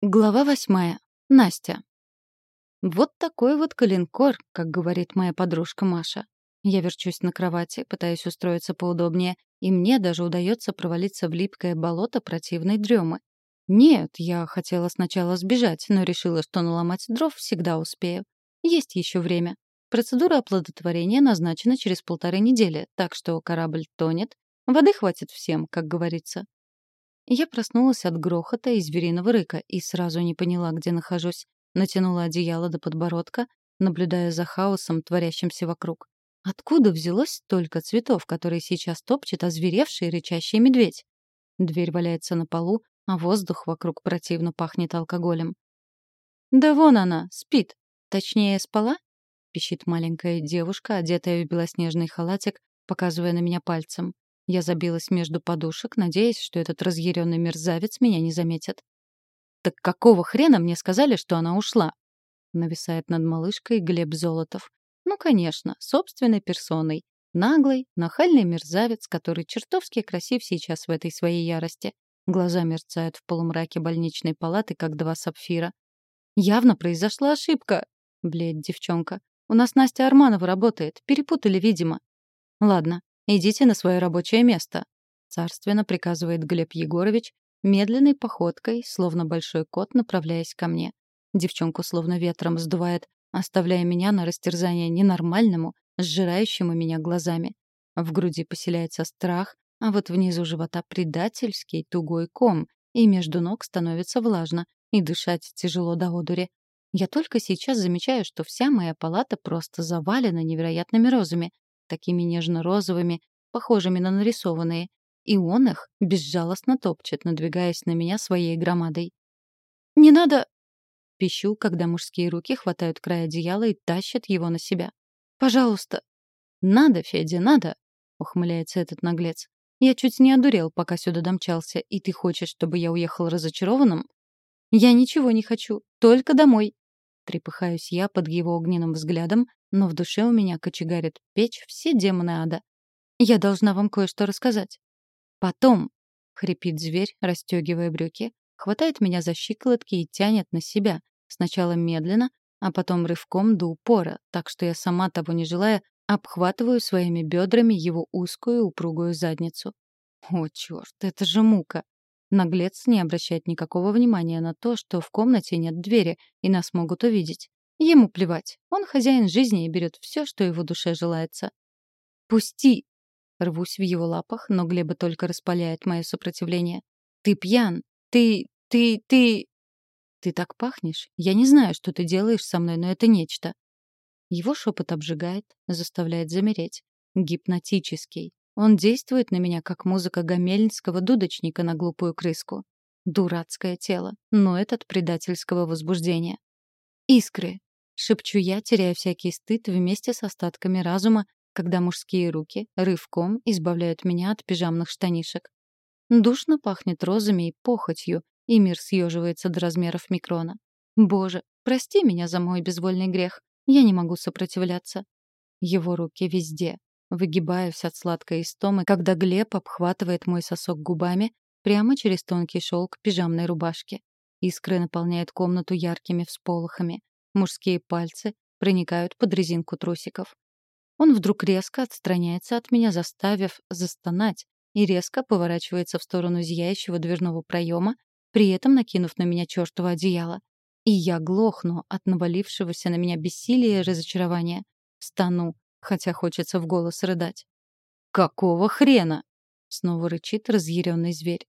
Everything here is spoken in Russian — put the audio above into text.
Глава восьмая. Настя. Вот такой вот коленкор, как говорит моя подружка Маша. Я верчусь на кровати, пытаюсь устроиться поудобнее, и мне даже удается провалиться в липкое болото противной дремы. Нет, я хотела сначала сбежать, но решила, что наломать дров всегда успею. Есть еще время. Процедура оплодотворения назначена через полторы недели, так что корабль тонет, воды хватит всем, как говорится. Я проснулась от грохота и звериного рыка и сразу не поняла, где нахожусь. Натянула одеяло до подбородка, наблюдая за хаосом, творящимся вокруг. Откуда взялось столько цветов, которые сейчас топчет озверевший рычащий медведь? Дверь валяется на полу, а воздух вокруг противно пахнет алкоголем. «Да вон она, спит. Точнее, спала?» — пищит маленькая девушка, одетая в белоснежный халатик, показывая на меня пальцем. Я забилась между подушек, надеясь, что этот разъяренный мерзавец меня не заметит. «Так какого хрена мне сказали, что она ушла?» Нависает над малышкой Глеб Золотов. Ну, конечно, собственной персоной. Наглый, нахальный мерзавец, который чертовски красив сейчас в этой своей ярости. Глаза мерцают в полумраке больничной палаты, как два сапфира. «Явно произошла ошибка!» — блеет девчонка. «У нас Настя Арманова работает. Перепутали, видимо». «Ладно, «Идите на свое рабочее место», — царственно приказывает Глеб Егорович, медленной походкой, словно большой кот, направляясь ко мне. Девчонку словно ветром сдувает, оставляя меня на растерзание ненормальному, сжирающему меня глазами. В груди поселяется страх, а вот внизу живота предательский тугой ком, и между ног становится влажно, и дышать тяжело до одури. Я только сейчас замечаю, что вся моя палата просто завалена невероятными розами, такими нежно-розовыми, похожими на нарисованные, и он их безжалостно топчет, надвигаясь на меня своей громадой. «Не надо!» — пищу, когда мужские руки хватают край одеяла и тащат его на себя. «Пожалуйста!» «Надо, Федя, надо!» — ухмыляется этот наглец. «Я чуть не одурел, пока сюда домчался, и ты хочешь, чтобы я уехал разочарованным?» «Я ничего не хочу, только домой!» Трепыхаюсь я под его огненным взглядом, но в душе у меня кочегарит печь все демоны ада. Я должна вам кое-что рассказать. Потом, — хрипит зверь, расстегивая брюки, хватает меня за щиколотки и тянет на себя, сначала медленно, а потом рывком до упора, так что я сама того не желая, обхватываю своими бедрами его узкую упругую задницу. О, черт, это же мука! Наглец не обращает никакого внимания на то, что в комнате нет двери, и нас могут увидеть. Ему плевать. Он хозяин жизни и берет все, что его душе желается. «Пусти!» Рвусь в его лапах, но Глеба только распаляет мое сопротивление. «Ты пьян! Ты... ты... ты...» «Ты так пахнешь. Я не знаю, что ты делаешь со мной, но это нечто». Его шепот обжигает, заставляет замереть. Гипнотический. Он действует на меня, как музыка гамельнского дудочника на глупую крыску. Дурацкое тело, но этот предательского возбуждения. «Искры!» — шепчу я, теряя всякий стыд вместе с остатками разума, когда мужские руки рывком избавляют меня от пижамных штанишек. Душно пахнет розами и похотью, и мир съеживается до размеров микрона. Боже, прости меня за мой безвольный грех. Я не могу сопротивляться. Его руки везде, Выгибаюсь от сладкой истомы, когда Глеб обхватывает мой сосок губами прямо через тонкий шелк пижамной рубашки. Искры наполняют комнату яркими всполохами. Мужские пальцы проникают под резинку трусиков. Он вдруг резко отстраняется от меня, заставив застонать, и резко поворачивается в сторону зияющего дверного проема, при этом накинув на меня чертово одеяло. И я глохну от навалившегося на меня бессилия и разочарования. Стану, хотя хочется в голос рыдать. «Какого хрена?» — снова рычит разъяренный зверь.